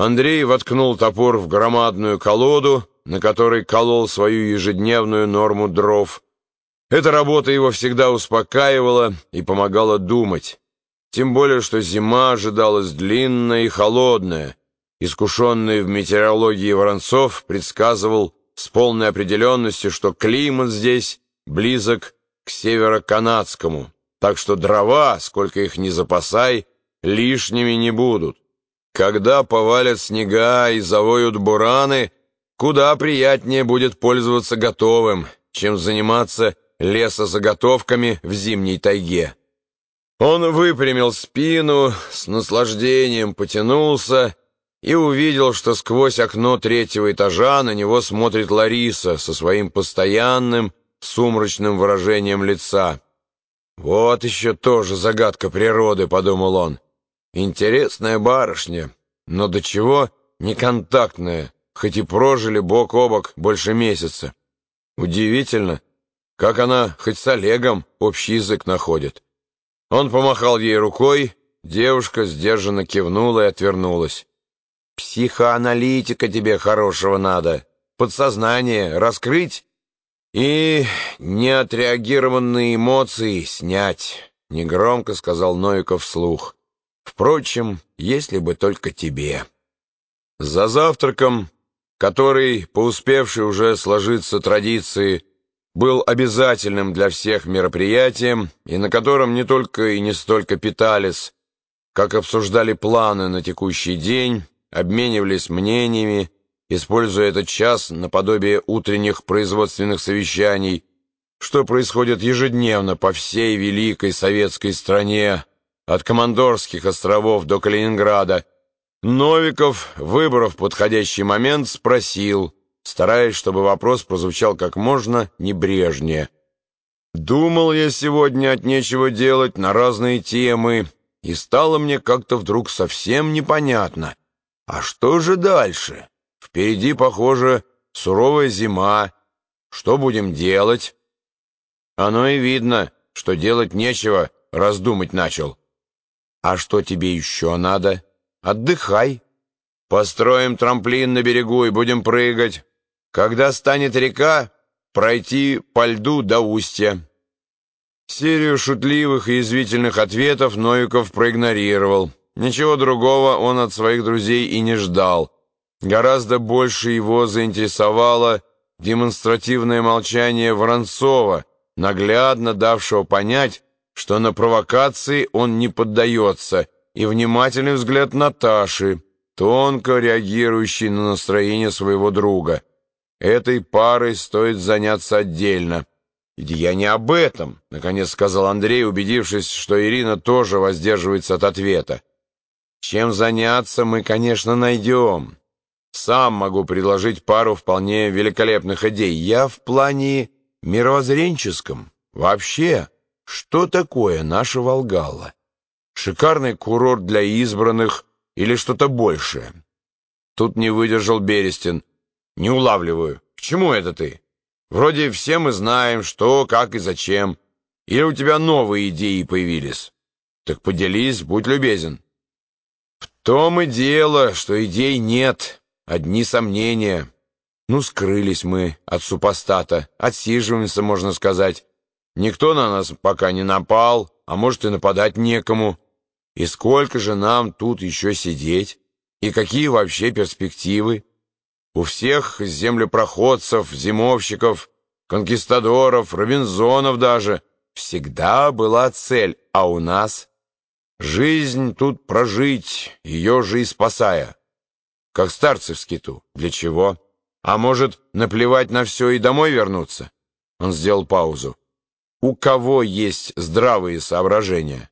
Андрей воткнул топор в громадную колоду, на которой колол свою ежедневную норму дров. Эта работа его всегда успокаивала и помогала думать. Тем более, что зима ожидалась длинная и холодная. Искушенный в метеорологии Воронцов предсказывал с полной определенностью, что климат здесь близок к североканадскому, так что дрова, сколько их ни запасай, лишними не будут. Когда повалят снега и завоют бураны, куда приятнее будет пользоваться готовым, чем заниматься лесозаготовками в зимней тайге. Он выпрямил спину, с наслаждением потянулся и увидел, что сквозь окно третьего этажа на него смотрит Лариса со своим постоянным сумрачным выражением лица. «Вот еще тоже загадка природы», — подумал он. Интересная барышня, но до чего неконтактная, хоть и прожили бок о бок больше месяца. Удивительно, как она хоть с Олегом общий язык находит. Он помахал ей рукой, девушка сдержанно кивнула и отвернулась. «Психоаналитика тебе хорошего надо, подсознание раскрыть и неотреагированные эмоции снять», — негромко сказал Новиков вслух. Впрочем, если бы только тебе. За завтраком, который, по успевшей уже сложиться традиции, был обязательным для всех мероприятием, и на котором не только и не столько питались, как обсуждали планы на текущий день, обменивались мнениями, используя этот час наподобие утренних производственных совещаний, что происходит ежедневно по всей великой советской стране, от Командорских островов до Калининграда, Новиков, выбрав подходящий момент, спросил, стараясь, чтобы вопрос прозвучал как можно небрежнее. «Думал я сегодня от нечего делать на разные темы, и стало мне как-то вдруг совсем непонятно. А что же дальше? Впереди, похоже, суровая зима. Что будем делать?» «Оно и видно, что делать нечего», — раздумать начал. А что тебе еще надо? Отдыхай. Построим трамплин на берегу и будем прыгать. Когда станет река, пройти по льду до устья. Серию шутливых и язвительных ответов Новиков проигнорировал. Ничего другого он от своих друзей и не ждал. Гораздо больше его заинтересовало демонстративное молчание Воронцова, наглядно давшего понять, что на провокации он не поддается, и внимательный взгляд Наташи, тонко реагирующий на настроение своего друга. Этой парой стоит заняться отдельно. «Я не об этом», — наконец сказал Андрей, убедившись, что Ирина тоже воздерживается от ответа. «Чем заняться мы, конечно, найдем. Сам могу предложить пару вполне великолепных идей. Я в плане мировоззренческом. Вообще». Что такое наша Волгалла? Шикарный курорт для избранных или что-то большее? Тут не выдержал Берестин. Не улавливаю. К чему это ты? Вроде все мы знаем, что, как и зачем. Или у тебя новые идеи появились? Так поделись, будь любезен. В том и дело, что идей нет, одни сомнения. Ну, скрылись мы от супостата, отсиживаемся, можно сказать. Никто на нас пока не напал, а может и нападать некому. И сколько же нам тут еще сидеть? И какие вообще перспективы? У всех землепроходцев, зимовщиков, конкистадоров, робинзонов даже всегда была цель, а у нас жизнь тут прожить, ее же и спасая. Как старцы в скиту. Для чего? А может, наплевать на все и домой вернуться? Он сделал паузу у кого есть здравые соображения.